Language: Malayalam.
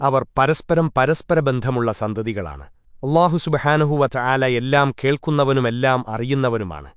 അവർ പരസ്പരം പരസ്പര ബന്ധമുള്ള സന്തതികളാണ് അള്ളാഹു സുബഹാനുഹുവ ചായാല എല്ലാം കേൾക്കുന്നവനുമെല്ലാം അറിയുന്നവനുമാണ്.